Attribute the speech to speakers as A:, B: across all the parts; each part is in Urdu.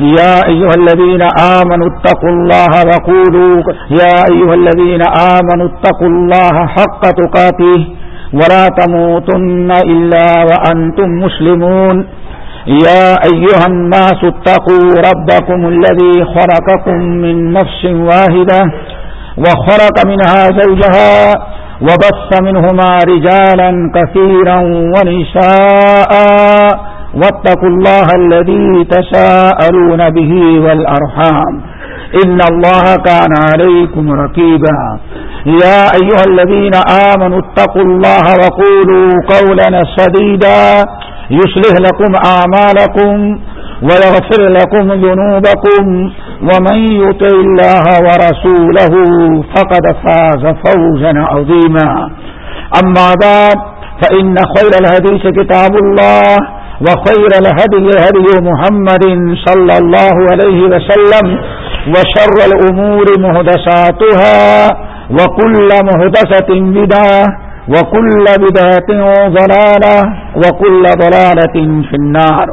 A: يا أيها الذين آمنوا اتقوا الله وقولوا يا أيها الذين آمنوا اتقوا الله حق تقاته ولا تموتن إلا وأنتم مسلمون يا أيها الناس اتقوا ربكم الذي خرقكم من نفس واحدة وخرق منها زوجها وبص منهما رجالا كثيرا ونساء واتقوا الله الذي تساءلون به والأرحام. إن الله كان عليكم ركيبا. يا أيها الذين آمنوا اتقوا الله وقولوا قولا سديدا. يصلح لكم أعمالكم ويغفر لكم ذنوبكم. ومن يطع الله ورسوله فقد فاز فوزا عظيما. أما بعد، فإن خير الهديث كتاب الله. وخير الهدي هدي محمد صلى الله عليه وسلم وشر الأمور مهدساتها وكل مهدسة بدعة وكل بدعة ضلالة وكل ضلالة في النار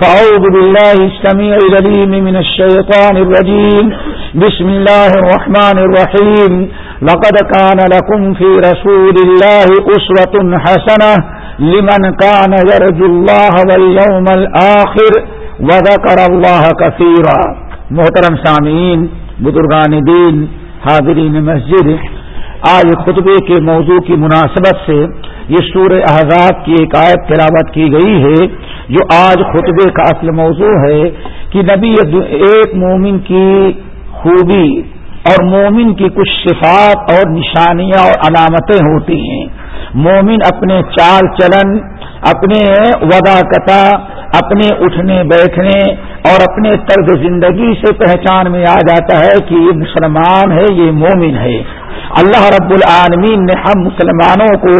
A: فأعوذ بالله السميع لليم من الشيطان الرجيم بسم الله الرحمن الرحيم لقد كان لكم في رسول الله أسوة حسنة لمن كان يرجو الله واليوم الآخر وذكر الله كثيرا. محترم سامعین، بزرگان دین، حاضرین مسجد، آج خطبے کے موضوع کی مناسبت سے یہ سور احزاب کی ایک آیت تلاوت کی گئی ہے، جو آج خطبے کا اصل موضوع ہے کہ نبی ایک مومن کی خوبی اور مومن کی کچھ صفات اور نشانیاں اور علامتیں ہوتی ہیں۔ مومن اپنے چال چلن، اپنے ودا کتا اپنے اٹھنے، بیٹھنے اور اپنے طرز زندگی سے پہچان میں آ جاتا ہے کہ یہ مسلمان ہے، یہ مومن ہے۔ اللہ رب العالمین نے ہم مسلمانوں کو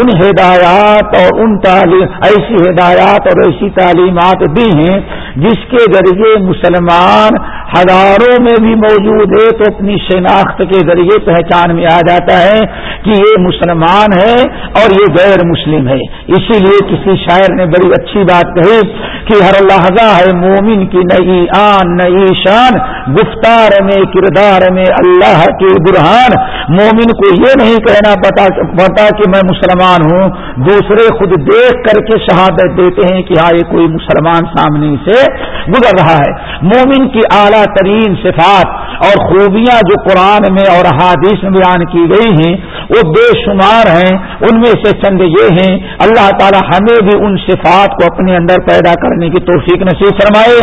A: ان ہدایات اور ان تعلیم ایسی ہدایات اور ایسی تعلیمات دی ہیں، جس کے ذریعے مسلمان ہزاروں میں بھی موجود ہے تو اپنی شناخت کے ذریعے پہچان میں آ جاتا ہے کہ یہ مسلمان ہے اور یہ غیر مسلم ہے۔ اسی لیے کسی شاعر نے بڑی اچھی بات کہی کہ ہر لہذا ہے مومن کی نئی آن، نئی شان، گفتار میں، کردار میں اللہ کے برہان۔ مومن کو یہ نہیں کہنا پتا کہ میں مسلمان ہوں۔ دوسرے خود دیکھ کر کے شہادت دیتے ہیں کہ ہاں یہ کوئی مسلمان سامنے سے گزر رہا ہے۔ مومن کی اعلیٰ ترین صفات اور خوبیاں جو قرآن میں اور حادث میں بیان کی گئی ہیں، وہ بے شمار ہیں۔ ان میں سے چند یہ ہیں۔ اللہ تعالی ہمیں بھی ان صفات کو اپنے اندر پیدا کر کرنے کی توفیق نصیب فرمائے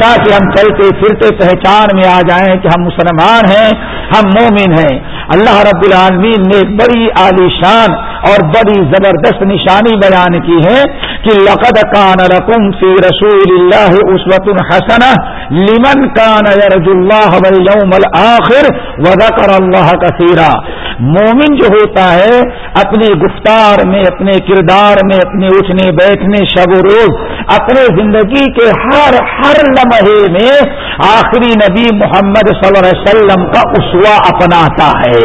A: تاکہ ہم چلتے پھرتے پہچان میں آ جائیں کہ ہم مسلمان ہیں ہم مومن ہیں۔ اللہ رب العالمین نے بڑی عالیشان اور بڑی زبردست نشانی بیان کی ہے کہ لقد کان رقم فی رسول اللہ اسوت الحسن لمن کان یرج اللہ والیوم الاخر وذکر اللہ کثیرا۔ مومن جو ہوتا ہے اپنے گفتار میں، اپنے کردار میں، اپنے اٹھنے، بیٹھنے، شب و روز، اپنے زندگی کے ہر ہر لمحے میں آخری نبی محمد صلی اللہ علیہ وسلم کا اس اسوا اپناتا ہے۔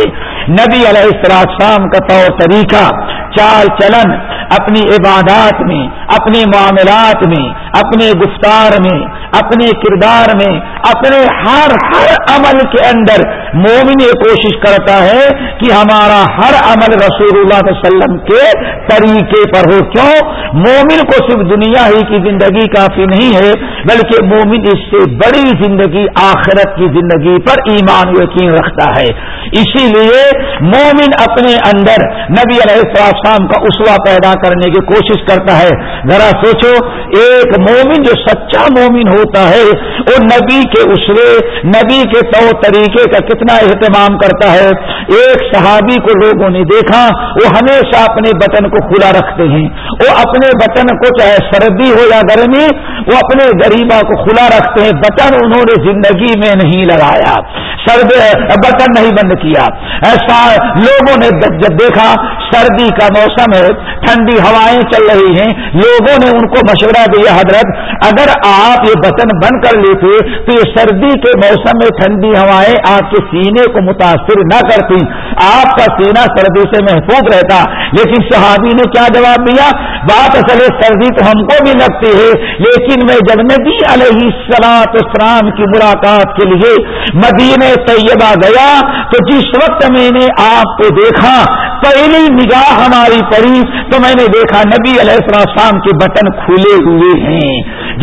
A: نبی علیہ السلام کا طور طریقہ چال چلن اپنی عبادات میں اپنے معاملات میں، اپنے گفتار میں، اپنے کردار میں، اپنے ہر ہر عمل کے اندر مومن یہ کوشش کرتا ہے کہ ہمارا ہر عمل رسول اللہ علیہ وسلم کے طریقے پر ہو۔ کیوں؟ مومن کو صرف دنیا ہی کی زندگی کافی نہیں ہے، بلکہ مومن اس سے بڑی زندگی آخرت کی زندگی پر ایمان یقین رکھتا ہے۔ اسی لیے مومن اپنے اندر نبی علیہ السلام کا اسوا پیدا کرنے کی کوشش کرتا ہے۔ ذرا سوچو، ایک مومن جو سچا مومن ہوتا ہے، وہ نبی کے اسرے نبی کے طور طریقے کا کتنا اہتمام کرتا ہے۔ ایک صحابی کو لوگوں نے دیکھا، وہ ہمیشہ اپنے بٹن کو کھلا رکھتے ہیں۔ وہ اپنے بٹن کو چاہے سردی ہو یا گرمی، وہ اپنے غریبا کو کھلا رکھتے ہیں۔ بٹن انہوں نے زندگی میں نہیں لگایا۔ سرد بٹن نہیں بند کیا۔ ایسا لوگوں نے جب دیکھا، سردی کا موسم ہے، ٹھنڈی ہوائیں چل رہی ہیں، لوگوں نے ان کو مشورہ دیا، حضرت، اگر آپ یہ بٹن بند کر لیتے تو یہ سردی کے موسم میں ٹھنڈی ہوائیں آپ کے سینے کو متاثر نہ کرتی۔ آپ کا سینہ سردی سے محفوظ رہتا۔ لیکن صحابی نے کیا جواب دیا؟ بات اصل سردی تو ہم کو بھی لگتی ہے، لیکن میں جب نبی علیہ السلاط اسلام کی ملاقات کے لیے مدینہ طیبہ گیا، تو جس وقت میں نے آپ کو دیکھا، پہلی نگاہ ہماری پڑی، تو میں نے دیکھا نبی علیہ السلام کے بٹن کھلے ہوئے ہیں۔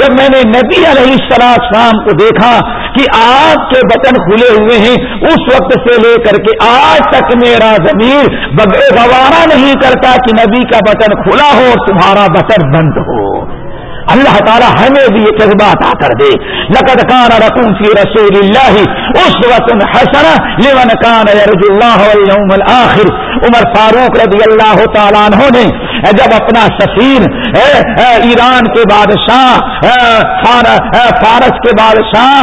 A: جب میں نے نبی علیہ السلام کو دیکھا کہ آپ کے بٹن کھلے ہوئے ہیں، اس وقت سے لے کر کے آج تک میرا زمین گوارا نہیں کرتا کہ نبی کا بٹن کھلا ہو تمہارا بسر بند ہو۔ اللہ تعالیٰ ہمیں بھی یہ جذبہ عطا کر دے۔ لقد کان رقم فی رسول اللہ اس وقت حسن لمن کان یرج اللہ والیوم الاخر۔ عمر فاروق رضی اللہ تعالیٰ عنہ نے جب اپنا سفیر ایران کے بادشاہ فارس کے بادشاہ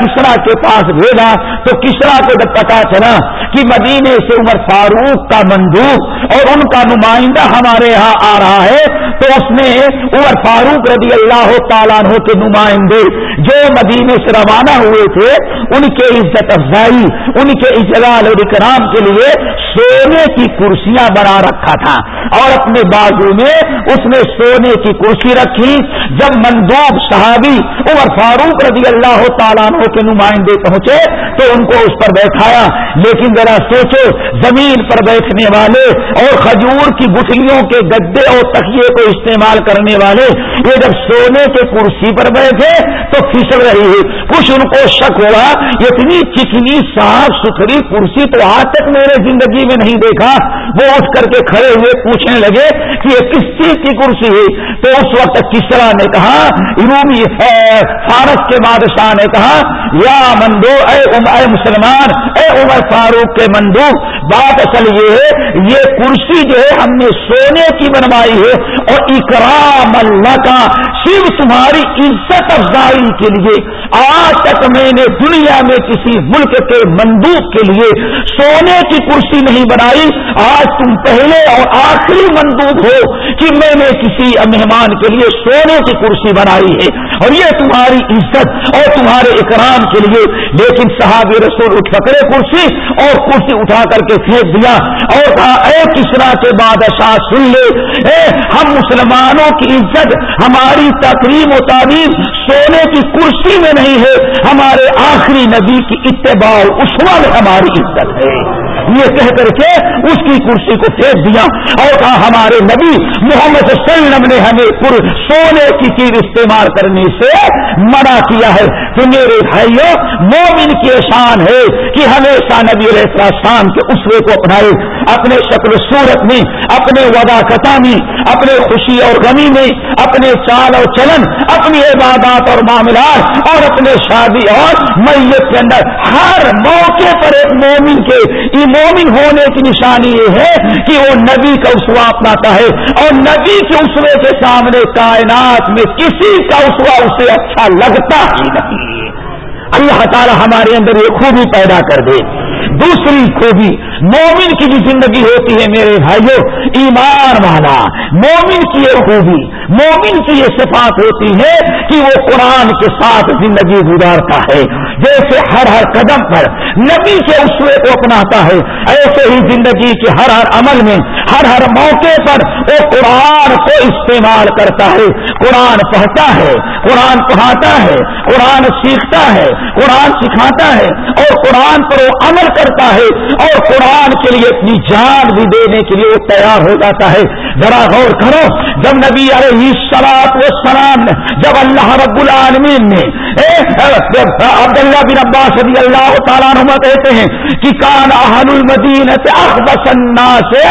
A: کسرا کے پاس بھیجا، تو کسرا کو جب پتا چلا کہ مدینے سے عمر فاروق کا مندوق اور ان کا نمائندہ ہمارے یہاں آ رہا ہے، تو اس نے عمر فاروق رضی اللہ تعالیٰ عنہ کے نمائندے جو مدینے سے روانہ ہوئے تھے، ان کے عزت افزائی، ان کے اجلال اور اکرام کے لیے سونے کی کرسیاں بنا رکھا تھا اور اپنے بازو میں اس نے سونے کی کرسی رکھی، جب مندوب صحابی عمر فاروق رضی اللہ تعالیٰ عنہ کے نمائندے پہنچے تو ان کو اس پر بیٹھایا۔ لیکن ذرا سوچو، زمین پر بیٹھنے والے اور کھجور کی گٹھلیوں کے گدے اور تکیے کو استعمال کرنے والے یہ جب سونے کے کرسی پر بیٹھے تو پھسل رہی ہے کچھ ان کو شک ہوا، اتنی چکنی، صاف ستھری کرسی تو آج تک میرے زندگی میں نہیں دیکھا۔ وہ اٹھ کر کے کھڑے ہوئے پوچھنے لگے کہ یہ کس چیز کی کرسی ہوئی؟ تو اس وقت کسرا نے کہا، رومی فارس کے بادشاہ نے کہا، یا مندو اے اے مسلمان، اے عمر فاروق کے مندو بات اصل یہ ہے، یہ کرسی جو ہے، ہم نے سونے کی بنوائی ہے، اور اکرام اللہ کا صرف تمہاری عزت افزائی کے لیے، آج تک میں نے دنیا میں کسی ملک کے مندوق کے لیے سونے کی کرسی نہیں بنائی۔ آج تم پہلے اور آخری مندوب ہو کہ میں نے کسی مہمان کے لیے سونے کی کرسی بنائی ہے۔ اور یہ تمہاری عزت اور تمہارے اکرام کے لیے۔ لیکن صحابی رسول اٹھ پکڑے کرسی اور کرسی اٹھا کر کے پھینک دیا اور کہا، اے کسرا کے بادشاہ، سن لے۔ اے، ہم مسلمانوں کی عزت، ہماری تقریب و تعلیم سونے کی کرسی میں نہیں ہے، ہمارے آخری نبی کی اتباع اس میں ہماری عزت ہے۔ یہ کہہ کر کے اس کی کرسی کو پھینک دیا اور کہا، ہمارے نبی محمد صلی اللہ علیہ وسلم نے ہمیں پر سونے کی چیز استعمال کرنے سے منع کیا ہے۔ کہ میرے بھائیوں مومن کی شان ہے کہ ہمیشہ نبی علیہ السلام کے اسرے کو اپنائے، اپنے شکل صورت میں، اپنے ودا کتا میں، اپنے خوشی اور غمی میں، اپنے چال اور چلن، اپنی عبادات اور معاملات اور اپنے شادی اور میت کے اندر ہر موقع پر ایک مومن کے مومن ہونے کی نشانی یہ ہے کہ وہ نبی کا اسوا اپناتا ہے اور نبی کے اسوے کے سامنے کائنات میں کسی کا اسوا اسے اچھا لگتا ہی نہیں۔ اللہ تعالی ہمارے اندر یہ خوبی پیدا کر دے۔ دوسری خوبی، مومن کی بھی زندگی ہوتی ہے میرے بھائیوں ایمان والا۔ مومن کی یہ خوبی، مومن کی یہ صفات ہوتی ہے کہ وہ قرآن کے ساتھ زندگی گزارتا ہے۔ جیسے ہر ہر قدم پر نبی کے اسوے کو اپناتا ہے، ایسے ہی زندگی کے ہر ہر عمل میں ہر ہر موقع پر وہ قرآن کو استعمال کرتا ہے۔ قرآن پڑھتا ہے، قرآن پڑھاتا ہے، قرآن سیکھتا ہے، قرآن سکھاتا ہے اور قرآن پر وہ عمل کرتا ہے اور قرآن کے لیے اپنی جان بھی دینے کے لیے وہ تیار ہو جاتا ہے۔ ذرا غور کرو، جب نبی علیہ سلاد و سلام نے، جب اللہ رب العالمین نے عبداللہ بن عباس رضی اللہ تعالیٰ نما کہتے ہیں کہ کان اہل المدین سے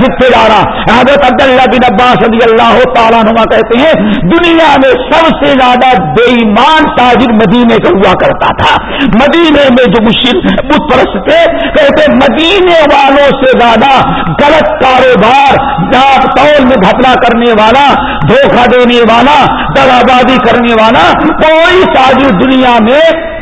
A: جتنے جا رہا حضرت عبداللہ بن عباس رضی اللہ تعالیٰ نما کہتے ہیں، دنیا میں سب سے زیادہ بے ایمان تاجر مدینے کا ہوا کرتا تھا۔ مدینے میں جو مشکل بت پرست تھے، کہتے مدینے والوں سے زیادہ غلط کاروبار ڈاک تول میں گھپلا کرنے والا، دھوکہ دینے والا دغابازی کرنے والا، کوئی تاجر دنیا میں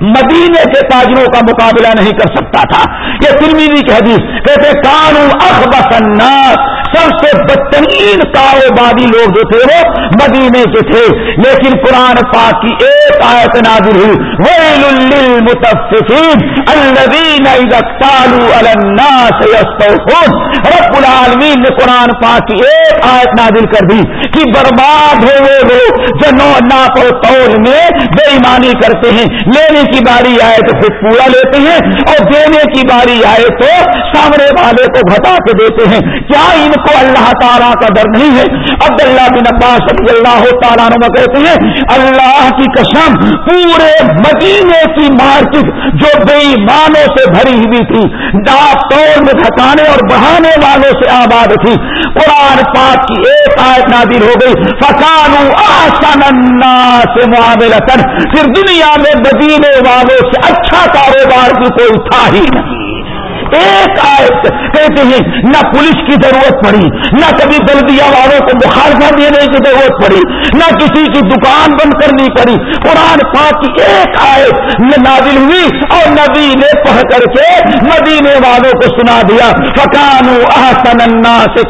A: مدینے کے تاجروں کا مقابلہ نہیں کر سکتا تھا۔ یہ فلمی کی حدیث، کہتے قانون اخبس الناس سب سے بدترین کاروباری لوگ جو تھے وہ مدینے کے تھے۔ لیکن قرآن پاک کی ایک آیت نادر ہوئی۔ ویل للمتففین الذین اذا علی الناس یستوفون۔ رب العالمین نے قرآن پاک کی ایک آیت نادر کر دی کہ برباد ہو وہ لوگ جو نو ناپ و طول میں بے ایمانی کرتے ہیں۔ لینے کی باری آئے تو پھر پورا لیتے ہیں اور دینے کی باری آئے تو سامنے والے کو گھٹا کے دیتے ہیں۔ کیا ان کو اللہ تعالیٰ کا ڈر نہیں ہے۔ عبد اللہ بن عباس رضی اللہ تعالیٰ نے کہتے ہیں، اللہ کی قسم، پورے مدینے کی مارکیٹ جو بے ایمانوں سے بھری ہوئی تھی، ڈاک توڑ میں تھکانے اور بہانے والوں سے آباد تھی۔ قرآن پاک کی ایک آیت نادر ہو گئی فکانو آسان سے معاملتن پھر دنیا میں مدینے والوں سے اچھا کاروبار کی کوئی تھا ہی نہیں۔ ایک آیت کہتے ہیں، نہ پولیس کی ضرورت پڑی، نہ کبھی بلدیا والوں کو مخالفہ دینے کی ضرورت پڑی، نہ کسی کی دکان بند کرنی پڑی۔ قرآن پاک کی ایک آیت نازل ہوئی اور نبی نے پڑھ کر کے مدینے والوں کو سنا دیا۔ فکانو احسن الناس سے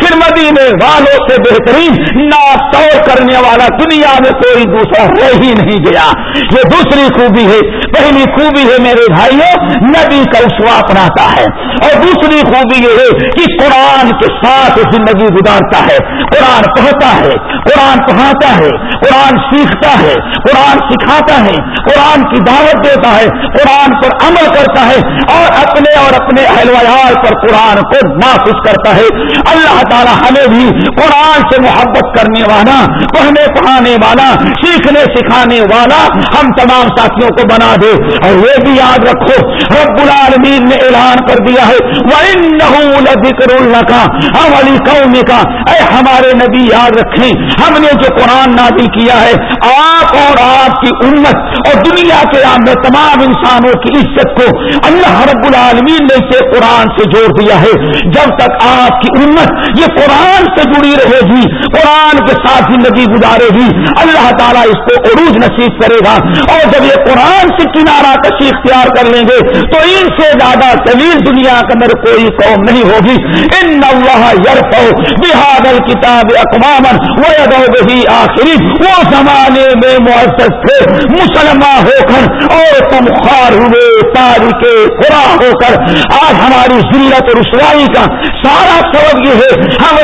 A: پھر مدینے والوں سے بہترین نا طور کرنے والا دنیا میں کوئی دوسرا رہ ہی نہیں گیا۔ یہ دوسری خوبی ہے پہلی خوبی ہے میرے بھائیوں، نبی کا اسوا اپنا بناتا ہے۔ اور دوسری خوبی یہ ہے کہ قرآن کے ساتھ زندگی گزارتا ہے۔ قرآن پڑھتا ہے، قرآن پڑھاتا ہے، قرآن سیکھتا ہے، قرآن سکھاتا ہے، قرآن کی دعوت دیتا ہے، قرآن پر عمل کرتا ہے اور اپنے اور اپنے اہل ویال پر قرآن کو نافذ کرتا ہے۔ اللہ تعالی ہمیں بھی قرآن سے محبت کرنے والا، پڑھنے پڑھانے والا، سیکھنے سکھانے والا ہم تمام ساتھیوں کو بنا دے اور یہ بھی یاد رکھو، رب العالمین نے اعلان کر دیا ہے وہ ذکر اللہ کا ہم علی قوم کا اے ہمارے نبی یاد رکھیں، ہم نے جو قرآن نازل کیا ہے، آپ اور آپ کی امت اور دنیا کے عام تمام انسانوں کی عزت کو اللہ رب العالمین نے اسے قرآن سے جوڑ دیا ہے۔ جب تک آپ کی امت یہ قرآن سے جڑی رہے گی، قرآن کے ساتھ زندگی گزارے گی، اللہ تعالیٰ اس کو عروج نصیب کرے گا۔ اور جب یہ قرآن سے کنارہ کشی اختیار کر لیں گے تو ان سے زیادہ طویل دنیا کے اندر کوئی قوم نہیں ہوگی۔ ان اللہ یرفو بحاد الکتاب اقوامن وہ بھی آخری وہ زمانے میں معزز تھے مسلمان ہو کر اور تم خوار ہوئے تاریخ خورا ہو کر آج ہماری ضرورت رسوائی کا سارا سبب یہ ہے، ہم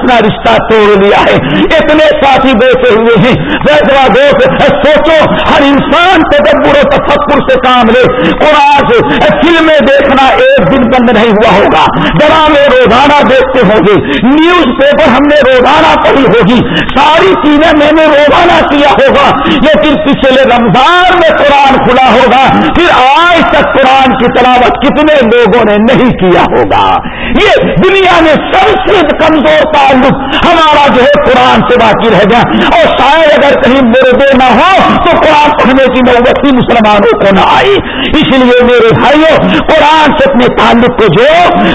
A: اپنا رشتہ توڑ لیا ہے۔ اتنے ساتھی بیٹھے ہوئے ہیں۔ ویسا دوست سوچو ہر انسان تدبر و تفکر سے کام لے۔ قرآن سے، فلمیں دیکھنا ایک دن بند نہیں ہوا ہوگا۔ ڈرامے روزانہ دیکھتے ہوں گے۔ نیوز پیپر ہم نے روزانہ پڑھی ہوگی۔ ساری چیزیں میں نے روزانہ کیا ہوگا۔ لیکن پچھلے رمضان میں قرآن کھلا ہوگا۔ پھر آج تک قرآن کی تلاوت کتنے لوگوں نے نہیں کیا ہوگا۔ یہ دنیا میں سب سے کمزور تعلق ہمارا جو ہے قرآن سے باقی رہ گیا۔ اور شاید اگر کہیں مردے نہ ہو تو قرآن پڑھنے کی نوبت ہی مسلمانوں کو نہ آئے اس لیے میرے بھائیوں، قرآن سے اپنے تعلق کو جو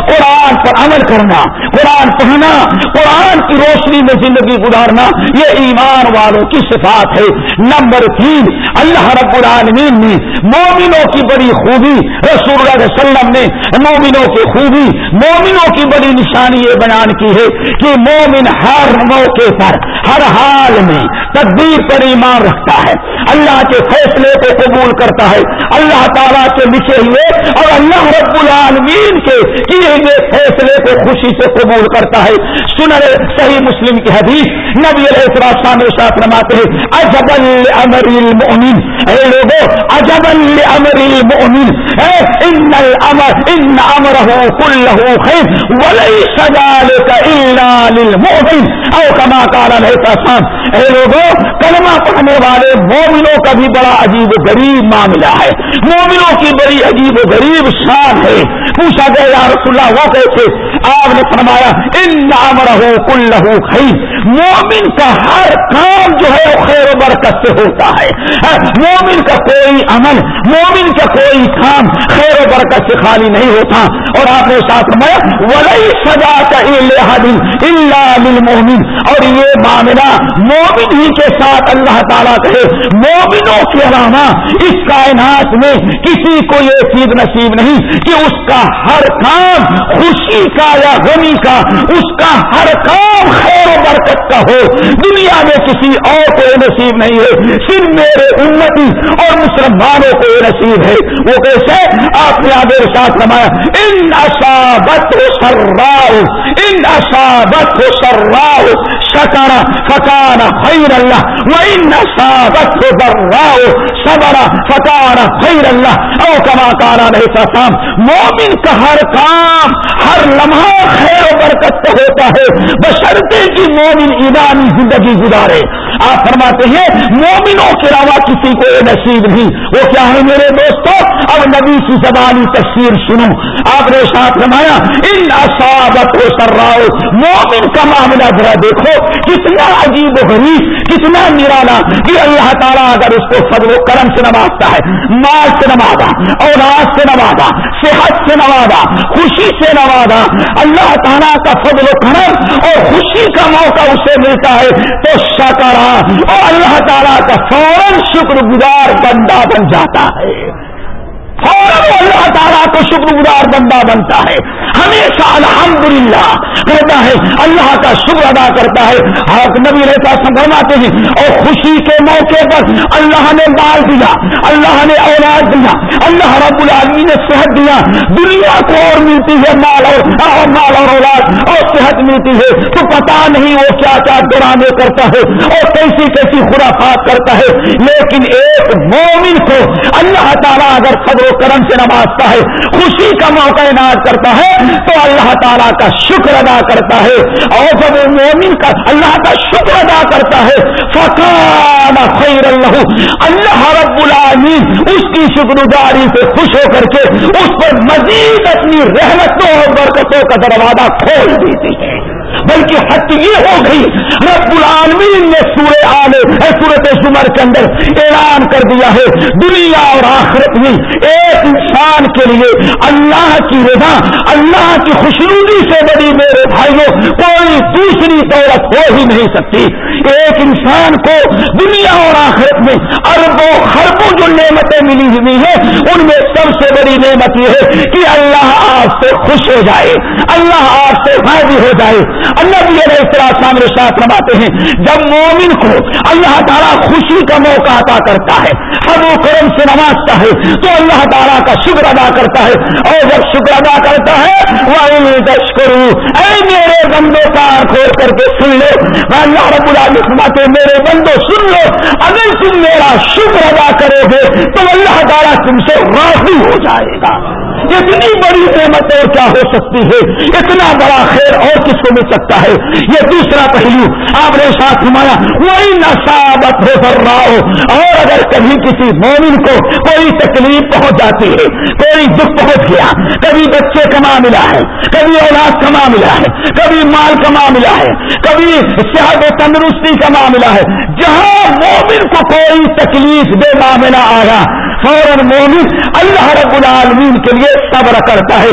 A: قرآن پر عمل کرنا، قرآن پڑھنا، قرآن کی روشنی میں زندگی گزارنا، یہ ایمان والوں کی صفات ہے۔ نمبر تین، اللہ رب العالمین نے مومنوں کی بڑی خوبی، رسول اللہ علیہ وسلم نے مومنوں کی خوبی، مومنوں کی بڑی نشانی یہ بیان کی ہے کہ مومن ہر موقع پر، ہر حال میں تدبیر پر ایمان رکھتا ہے۔ اللہ کے فیصلے کو قبول کرتا ہے۔ اللہ تعالیٰ کے لکھے ہوئے اور اللہ رب العالمین کے کیے ہوئے فیصلے کو خوشی سے قبول کرتا ہے۔ سنر صحیح مسلم کی حدیث نبی علیہ السلام ساتھ رماتے ہیں اجب امر المؤمن اے لوگوں اجب امر المؤمن اے، ان الامر، ان امره كله خير وليس ذلك الا للمؤمن او كما قال عليه الصلاه والسلام اے لوگوں کلمہ پڑھنے والے مومنوں کا بھی بڑا عجیب و غریب معاملہ ہے۔ مومنوں کی بڑی عجیب و غریب شان ہے۔ پوچھا گیا، یا رسول اللہ، وہ کیسے؟ آپ نے فرمایا، ان نام رہو کل لہو خیر۔ مومن کا ہر کام جو ہے، وہ خیر و برکت سے ہوتا ہے۔ مومن کا کوئی عمل، مومن کا کوئی کام خیر و برکت سے خالی نہیں ہوتا۔ اور آپ نے ساتھ فرمایا ولی سجا کا اللہ مومن اور یہ معاملہ مومن ہی کے ساتھ اللہ تعالیٰ کہے مومنوں کے علاوہ اس کائنات میں کسی کو یہ چیز نصیب نہیں کہ اس کا ہر کام خوشی کا یا غمی کا، اس کا ہر کام خیر و برکت کا ہو۔ دنیا میں کسی اور کو یہ نصیب نہیں ہے۔ صرف میرے امتی اور مسلمانوں کو یہ نصیب ہے۔ وہ کیسے آپ نے آگے ساتھ رمایا ان اصابت سراؤ، ان اصابت سراؤ۔ شکارا فکانا خیر اللہ وہ ان اصابت صبر فکانا خیر اللہ او کما کارا نہیں سا مومن کا ہر کام، ہر لمحہ خیر و برکت کا ہوتا ہے، بشرطے کی مومن ایمانی زندگی گزارے۔ آپ فرماتے ہیں، مومنوں کے علاوہ کسی کو یہ نصیب نہیں۔ وہ کیا ہے میرے دوستوں؟ اب نبی کی زبانی تفسیر سنو۔ آپ نے ساتھ رمایا ان اصابت و سراؤ، مومن کا معاملہ ذرا دیکھو۔ کتنا عجیب و غریب، کتنا نرالا کہ اللہ تعالیٰ اگر اس کو فضل و کرم سے نوازتا ہے، مال سے نوازا، اولاد سے نوازا، صحت سے نوازا، خوشی سے نوازا، اللہ تعالیٰ کا فضل و کرم اور خوشی کا موقع اسے ملتا ہے، تو شکرا اور اللہ تعالیٰ کا فوراً شکر گزار بندہ بن جاتا ہے۔ فوراً اللہ تعالیٰ کو شکر گزار بندہ بنتا ہے۔ ہمیشہ الحمدللہ کہتا ہے۔ اللہ کا شکر ادا کرتا ہے۔ حق نبی رہتا سنبھالتے ہیں، اور خوشی کے موقع پر اللہ نے مال دیا، اللہ نے اولاد دیا، اللہ رب العالمین نے صحت دیا۔ دنیا کو اور ملتی ہے مال اور مال اور اولاد، اور صحت ملتی ہے۔ تو پتا نہیں وہ کیا کیا ڈرانے کرتا ہے، اور کیسی کیسی خرافات کرتا ہے۔ لیکن ایک مومن کو اللہ تعالیٰ اگر خبر و کرم سے نوازتا ہے، خوشی کا موقع عنایت کرتا ہے، تو اللہ تعالیٰ کا شکر ادا کرتا ہے۔ اور جب مومن کا اللہ کا شکر ادا کرتا ہے فقان خیر اللہ اللہ رب العالمین اس کی شکر گزاری سے خوش ہو کر کے اس پر مزید اپنی رحمتوں اور برکتوں کا دروازہ کھول دیتی ہے۔ بلکہ حد یہ ہو گئی، رب العالمین نے سورہ آنے سورت سمر کے اندر اعلان کر دیا ہے، دنیا اور آخرت میں ایک انسان کے لیے اللہ کی رضا، اللہ کی خوشنودی سے بڑی میرے بھائیوں، کوئی دوسری دولت ہو ہی نہیں سکتی۔ ایک انسان کو دنیا اور آخرت میں اربوں خربوں جو نعمتیں ملی ہوئی ہیں، ان میں سب سے بڑی نعمت یہ ہے کہ اللہ آپ سے خوش ہو جائے، اللہ آپ سے فائدہ ہو جائے۔ اللہ السلام ساتھ رواتے ہیں، جب مومن کو اللہ تعالیٰ خوشی کا موقع عطا کرتا ہے ہر وہ کرم سے نوازتا ہے تو اللہ تعالیٰ کا شکر ادا کرتا ہے۔ اور جب شکر ادا کرتا ہے وہ دش کروں اے میرے بندوں کا کھول کر کے سن لو۔ اللہ رب العالمین فرماتے ہیں میرے بندو، سن لو۔ اگر تم میرا شکر ادا کرو گے، تو اللہ تعالیٰ تم سے راضی ہو جائے گا۔ اتنی بڑی نعمت اور کیا ہو سکتی ہے؟ اتنا بڑا خیر اور کس کو مل سکتا ہے؟ یہ دوسرا پہلو آپ نے ساتھ نمایا وہی نشابت ہو کر رہا ہو اور اگر کبھی کسی مومن کو کوئی تکلیف پہنچ جاتی ہے، کوئی دکھ پہنچ گیا، کبھی بچے کا معاملہ ہے، کبھی اولاد کا معاملہ ہے، کبھی مال کا معاملہ ہے، کبھی صحت و تندرستی کا معاملہ ہے، جہاں مومن کو کوئی تکلیف دے معاملہ آیا فوراً مومن اللہ رب العالمین کے لیے صبر کرتا ہے۔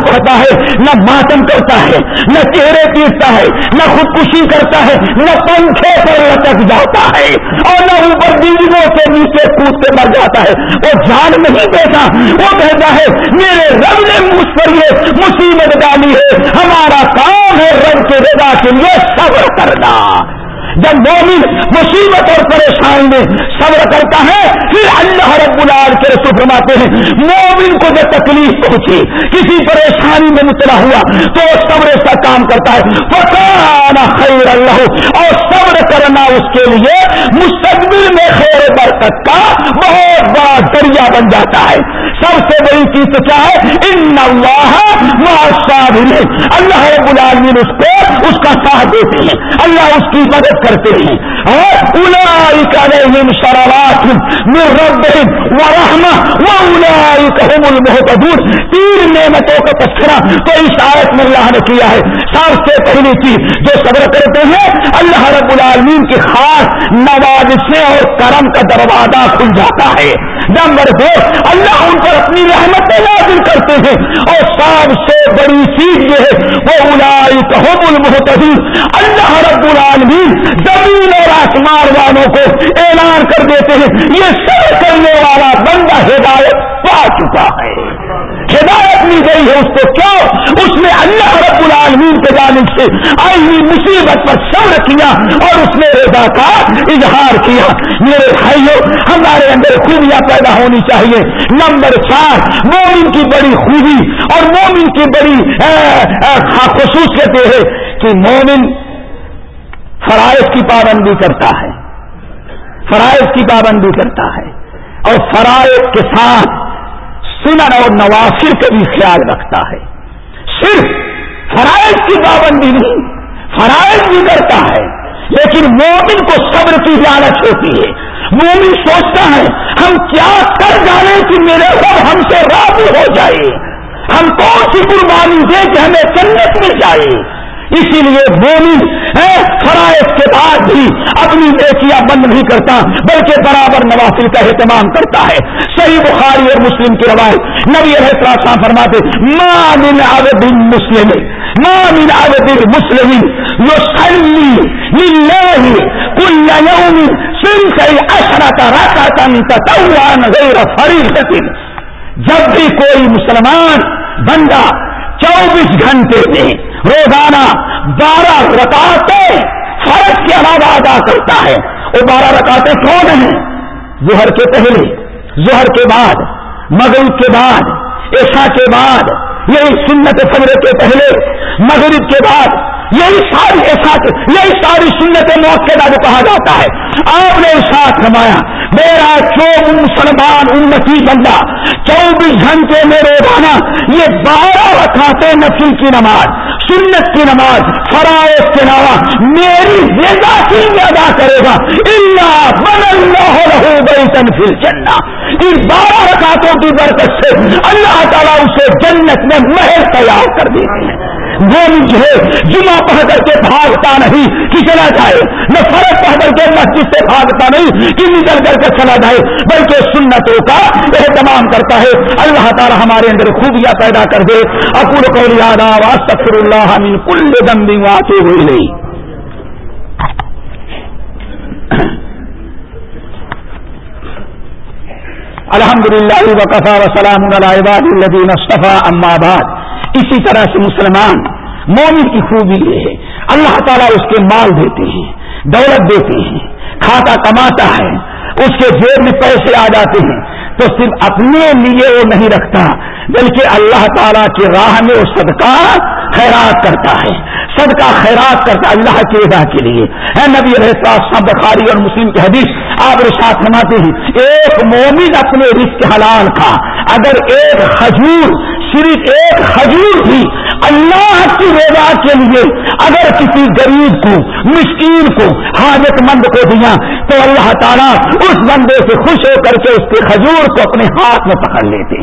A: پڑھتا ہے، نہ ماتم کرتا ہے، نہ چہرے پیٹتا ہے، نہ خودکشی کرتا ہے، نہ پنکھے پر لٹک جاتا ہے اور نہ اوپر بجلیوں سے نیچے کود کے مر جاتا ہے۔ وہ جان نہیں دیتا، وہ کہتا ہے، میرے رب نے مجھ پر یہ مصیبت ڈالی ہے، ہمارا کام ہے رب کے رضا کے لیے صبر کرنا۔ جب مومن مصیبت اور پریشانی میں صبر کرتا ہے، پھر اللہ رب العال کے رسول فرماتے ہیں، مومن کو جو تکلیف پہنچی کسی پریشانی میں متلا ہوا، تو وہ صبر سے کام کرتا ہے۔ پکانا خیر اللہ اور صبر کرنا اس کے لیے مستقبل میں خیر برکت کا بہت بڑا دریا بن جاتا ہے۔ سب سے بڑی چیز تو کیا ہے؟ ان اللہ اللہ رب العالمین اس کو اس کا ساتھ دیتے ہیں۔ اللہ اس کی مدد کرتے ہیں۔ اور علیہم شرارات من ربهم ورحمہ واولئک هم المهتدون. تین نعمتوں کا تذکرہ تو اس آیت میں اللہ نے کیا ہے. سب سے پہلی چیز جو صبر کرتے ہیں، اللہ رب العالمین کی خاص نوازشیں اور کرم کا دروازہ کھل جاتا ہے. نمبر دو، اللہ ان پر اپنی رحمت نازل کرتے ہیں. اور سب سے بڑی چیز یہ ہے، وہ الائی کہم اللہ رب العالمین زمین اور آسمان والوں کو اعلان کر دیتے ہیں. یہ سب کرنے والا بندہ ہدایت پا چکا ہے۔ ہدایت مل گئی ہے اس کو کیوں؟ اس نے اللہ رب العالمین کے جانب سے آئی ہوئی مصیبت پر صبر کیا اور اس نے رضا کا اظہار کیا۔ میرے بھائیوں ہمارے اندر خوبیاں پیدا ہونی چاہیے۔ نمبر چار، مومن کی بڑی خوبی اور مومن کی بڑی خصوصیت یہ ہے کہ مومن فرائض کی پابندی کرتا ہے۔ فرائض کی پابندی کرتا ہے اور فرائض کے ساتھ سنن اور نوافر کا بھی خیال رکھتا ہے۔ صرف فرائض کی پابندی نہیں، فرائض بھی کرتا ہے۔ لیکن مومن کو صبر کی لالچ ہوتی ہے۔ مومن سوچتا ہے، ہم کیا کر جانے کہ میرے سب ہم سے راضی ہو جائے۔ ہم کون سی قربانی دیں کہ ہمیں جنت مل جائے۔ اسی لیے مومن فرائض کے بعد بھی اپنی بیٹیاں بند نہیں کرتا، بلکہ برابر نوافل کا اہتمام کرتا ہے۔ صحیح بخاری اور مسلم کی روایت نبی علیہ فرماتے مامن عبد مسلم مامن عبد مسلم یو سلی للہ کل یوم سنسئی اشرت رکعتن تطوعا غیر فریضت جب بھی کوئی مسلمان بندہ چوبیس گھنٹے میں روزانہ بارہ رکاتے فرق کے علاوہ ادا کرتا ہے وہ بارہ رکاتے کون ہیں۔ زہر کے پہلے زہر کے بعد، مغرب کے بعد ایسا کے بعد، یہی سنت فجر کے پہلے، مغرب کے بعد یہی ساری ایسا یہی ساری سنت موت کے بعد کہا جاتا ہے۔ آپ نے ساتھ نمایا میرا جو مسلمان امتی بندہ، چوبیس گھنٹے میں روزانہ یہ بارہ رکھاتے نفل کی نماز، سنت کی نماز، فرائض کے علاوہ میری زیادہ کی ادا کرے گا۔ اللہ بن اللہ رہو گئی تنفیل چلنا ان بارہ رکعتوں کی برکت سے اللہ تعالیٰ اسے جنت میں محل تیار کر دیتے ہیں وہ جو ہے جمعہ پڑھ کر کے بھاگتا نہیں، کہ چلا جائے۔ نہ فرق پڑھ کر کے مسجد سے بھاگتا نہیں، کہ نکل کر کے چلا جائے۔ بلکہ سنتوں کا اہتمام کرتا ہے۔ اللہ تعالی ہمارے اندر خوبیاں پیدا کر دے۔ اکول کو یاد آواز سفر اللہ من کل دم آتے ہوئی نہیں الحمد للہ وقفا وسلام الدین اصطفیٰ، اما بعد۔ اسی طرح سے مسلمان مومن کی خوبی یہ ہے۔ اللہ تعالیٰ اس کے مال دیتے ہیں، دولت دیتے ہیں، کھاتا کماتا ہے، اس کے جیب میں پیسے آ جاتے ہیں۔ تو صرف اپنے لیے وہ نہیں رکھتا، بلکہ اللہ تعالیٰ کی راہ میں وہ صدقہ خیرات کرتا ہے۔ صدقہ خیرات کرتا اللہ کے ادا کے لیے۔ اے نبی رہتا بخاری اور مسلم کی حدیث آپ رشاط نماتے ہیں، ایک مومن اپنے رزق حلال کا، اگر ایک حجور صرف ایک حضور بھی اللہ کی رضا کے لیے اگر کسی غریب کو، مسکین کو حاجت مند کو دیا، تو اللہ تعالیٰ اس بندے سے خوش ہو کر کے اس کے کھجور کو اپنے ہاتھ میں پکڑ لیتے۔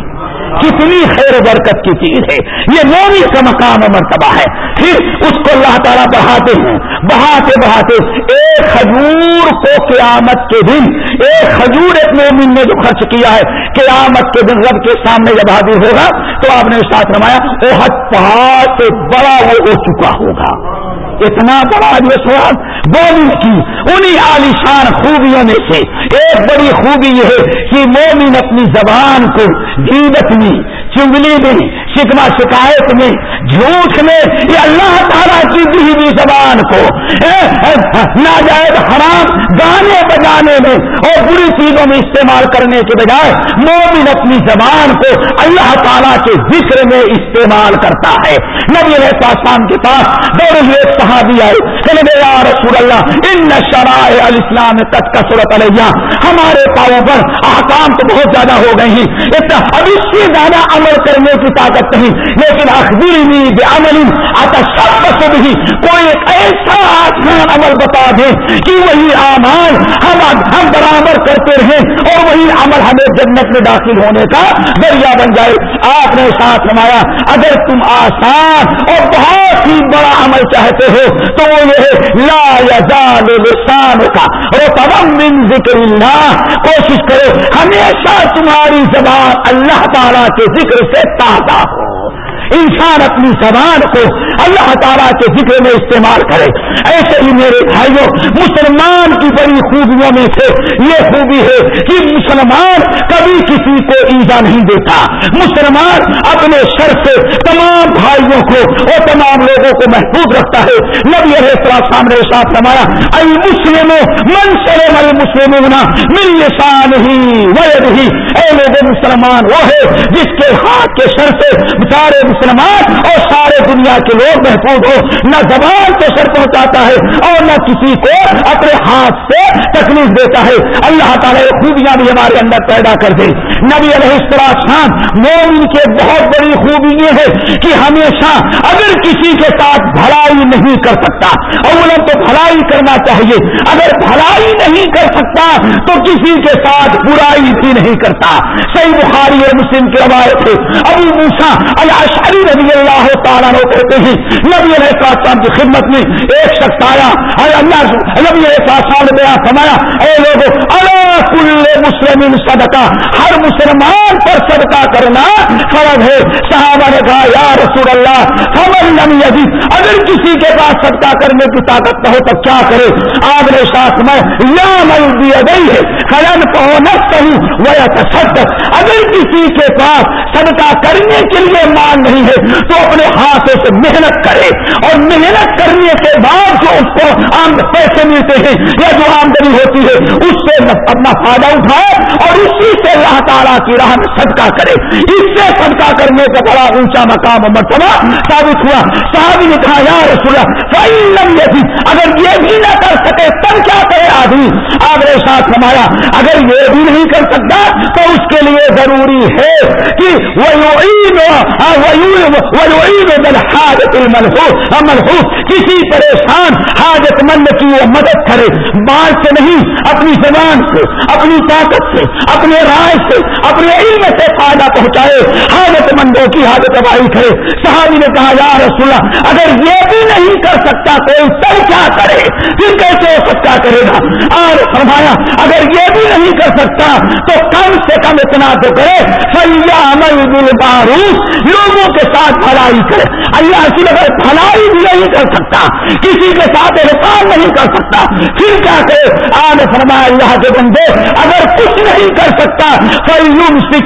A: کتنی خیر برکت کی چیز ہے۔ یہ مومی کا مقام و مرتبہ ہے۔ پھر اس کو اللہ تعالیٰ بڑھاتے ہیں۔ بڑھاتے بڑھاتے ایک حجور کو قیامت کے دن، ایک حجور ایک مومن نے جو خرچ کیا ہے، قیامت کے دن رب کے سامنے جب حاضر ہوگا تو آپ نے ساتھ رمایا وہ حد پہاڑ سے بڑا وہ ہو چکا ہوگا۔ اتنا بڑا جو سوال مومن کی انہیں عالیشان خوبیوں میں سے ایک بڑی خوبی یہ ہے کہ مومن اپنی زبان کو جیوت میں چنگلی میں شکوا شکایت میں جھوٹ میں یہ اللہ تعالیٰ کی دی ہوئی زبان کو۔ ناجائز، حرام، گانے بجانے میں اور بری چیزوں میں استعمال کرنے کے بجائے مومن اپنی زبان کو اللہ تعالیٰ کے ذکر میں استعمال کرتا ہے۔ نبی علیہ السلام کے پاس دور ہوئے صحابی آئے یا رسول اللہ، ان شرائع الاسلام تک کا صورت علیہ، ہمارے پاؤں پر احکام تو بہت زیادہ ہو گئے ہیں۔ اب اس سے زیادہ عمل کرنے کی طاقت نہیں، لیکن اخبیر عمل آتا سب بھی کوئی ایک ایسا آسان عمل بتا دے کہ وہی امان ہم ہم برابر کرتے رہیں اور وہی عمل ہمیں جنت میں داخل ہونے کا ذریعہ بن جائے۔ آپ نے ساتھ نمایا اگر تم آسان اور بہت ہی بڑا عمل چاہتے ہو، تو وہ یہ ہے لا یزال لسان کا اور من ذکر اللہ۔ کوشش کرو، ہمیشہ تمہاری زبان اللہ تعالیٰ کے ذکر سے تازہ ہو انسان اپنی زبان کو اللہ تعالیٰ کے ذکر میں استعمال کرے۔ ایسے ہی میرے بھائیوں، مسلمان کی بڑی خوبیوں میں سے یہ خوبی ہے کہ مسلمان کبھی کسی کو ایزا نہیں دیتا۔ مسلمان اپنے سر سے تمام بھائیوں کو اور تمام لوگوں کو محفوظ رکھتا ہے۔ نبی علیہ سامنے ساتھ ہمارا المسلم من سر مل مسلم ہونا مل شان ہی وید ہی۔ اے لوگ مسلمان، وہ ہے جس کے ہاتھ کے سر سے سارے مسلمان اور سارے دنیا کے لوگ محفوظ ہو۔ نہ زبان کو سر پہنچاتا ہے اور نہ کسی کو اپنے ہاتھ سے تکلیف دیتا ہے۔ اللہ تعالیٰ یہ خوبیاں بھی ہمارے اندر پیدا کر دے نبی علیہ السلام مومن کے بہت بڑی خوبی یہ ہے کہ ہمیشہ اگر کسی کے ساتھ بھلائی نہیں کر سکتا اولم تو بھلائی کرنا چاہیے۔ اگر بھلائی نہیں کر سکتا تو کسی کے ساتھ برائی بھی نہیں کرتا۔ صحیح بخاری اور مسلم کی روایت ہے۔ ابو موسا اللہ علی رضی اللہ تعالیٰ کہتے ہیں، نبی علیہ السلام کی خدمت میں ایک شخص آیا اللہ نبی علیہ میں فرمایا، اے لوگ اللہ کل مسلم صدقہ، ہر مسلمان پر صدقہ کرنا فرض ہے۔ صحابہ نے کہا، یا رسول اللہ خبر نمی عزیز اگر کسی کے پاس صدقہ کرنے کی طاقت نہ ہو تو کیا کرے؟ آپ نے ساتھ میں یا مل دیا گئی ہے۔ خلن پہنچ کہوں وہ اگر کسی کے پاس صدقہ کرنے کے لیے مان نہیں ہے تو اپنے ہاتھوں سے محنت کرے اور محنت کرنے کے بعد جو اس کو پیسے ملتے ہیں یا جو آمدنی ہوتی ہے، اس سے اپنا فائدہ اٹھائے اور اسی سے اللہ تعالیٰ کی راہ میں صدقہ کرے۔ اس سے صدقہ کرنے کا بڑا اونچا مقام و مرتبہ ثابت ہوا۔ صاحب نے کہا یار سنا یہ اگر یہ بھی نہ کر سکے، تب کیا کرے آدمی؟ آپ نے ساتھ ہمارا اگر یہ بھی نہیں کر سکتا تو اس کے لیے ضروری ہے کہ وہ کسی پریشان حاجت مند کی وہ مدد کرے بال سے نہیں، اپنی زبان سے، اپنی طاقت سے، اپنے رائے سے، اپنے علم سے فائدہ پہنچائے حاجت مندوں کی حاجت ابائی کرے۔ صحابی نے کہا، یا رسول اللہ، اگر یہ بھی نہیں کر سکتا تو سب کیا کرے؟ پھر کیسے وہ سچا کرے گا؟ اور فرمایا، اگر یہ بھی نہیں کر سکتا، تو کم سے کم اتنا تو کرے۔ سیاح عمل باروس لوگوں کے ساتھ بھلائی کرے۔ اللہ کی اگر بھلائی بھی نہیں کر سکتا، کسی کے ساتھ احسان نہیں کر سکتا۔ پھر کیا کرے؟ آج فرمایا اللہ کے بندے، اگر کچھ نہیں کر سکتا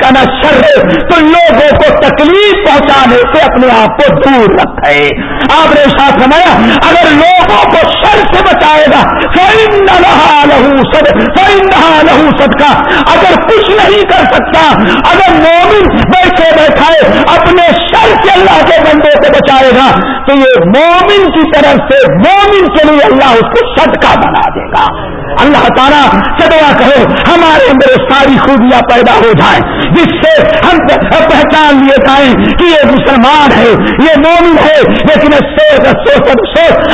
A: کا شر ہے تو لوگوں کو تکلیف پہنچانے سے اپنے آپ کو دور رکھے آپ نے ساتھ فرمایا، اگر لوگوں کو شر سے بچائے گا لہو سد لہو سد کا اگر کچھ نہیں کر سکتا، اگر مومن بیٹھے بیٹھائے اپنے شر سے اللہ کے بندے کو بچائے گا، تو یہ مومن کی طرف سے، مومن کے لیے اللہ اس کو صدقہ بنا دے گا۔ اللہ تعالیٰ سدوا کہو ہمارے اندر ساری خوبیاں پیدا ہو جائیں، جس سے ہم پہچان لیے جائیں یہ مسلمان ہے، یہ مومن ہے، لیکن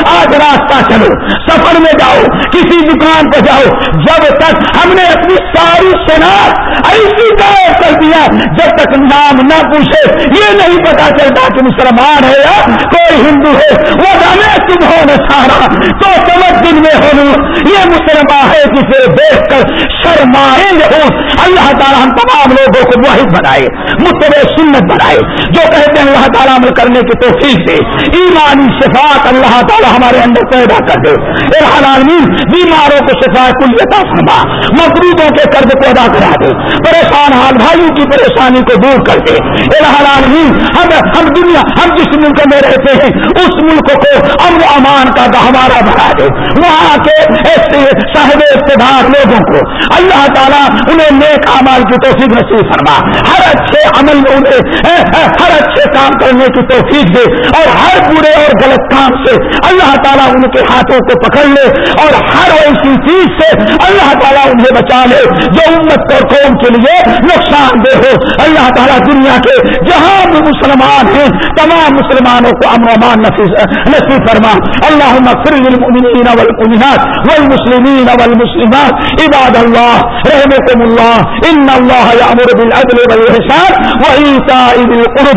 A: آج راستہ چلو، سفر میں جاؤ، کسی دکان پہ جاؤ، جب تک ہم نے اپنی ساری شناخت ایسی طرح کر دیا، جب تک نام نہ پوچھے، یہ نہیں پتا چلتا کہ مسلمان ہے یا کوئی ہندو ہے۔ وہ جانے تم ہو نہ سارا، تو سمجھ دن میں ہو یہ مسلمان ہے جسے دیکھ کر شرمائیں گے۔ اللہ تعالیٰ ہم تمام لوگوں کو واحد بنائے متب سنت بنائے، جو کہتے ہیں اللہ تعالیٰ عمل کرنے کی توفیق سے ایمانی صفات اللہ تعالیٰ ہمارے اندر پیدا کر دے۔ عالمین بیماروں کو شفا کلیتا فرما۔ مقروبوں کے قرض کو ادا کرا دے۔ پریشان حال بھائیوں کی پریشانی کو دور کر دے۔ عالمین ہم ہم دنیا، ہم جس ملک میں رہتے ہیں، اس ملک کو امن امان کا گہوارہ بنا دے۔ وہاں کے ایسے صاحب اقتدار لوگوں کو اللہ تعالیٰ انہیں نیک امال کی توفیق نصیب فرما۔ ہر اچھے عمل میں انہیں ہر اچھے کام کرنے کی توفیق دے اور ہر برے اور غلط کام سے اللہ تعالیٰ ان کے ہاتھوں کو پکڑ لے اور ہر ایسی چیز سے اللہ تعالیٰ انہیں بچا لے جو امت اور قوم کے لیے نقصان دہ ہو۔ اللہ تعالیٰ دنیا کے جہاں بھی مسلمان ہیں، تمام مسلمانوں کو امن امان نصیب فرما۔ اللہ للمؤمنین والمؤمنات والمسلمین والمسلمات۔ عباد اللہ رحمكم اللہ۔ ان اللہ یامر بالعدل والحسان وإيتاء ذي القربى۔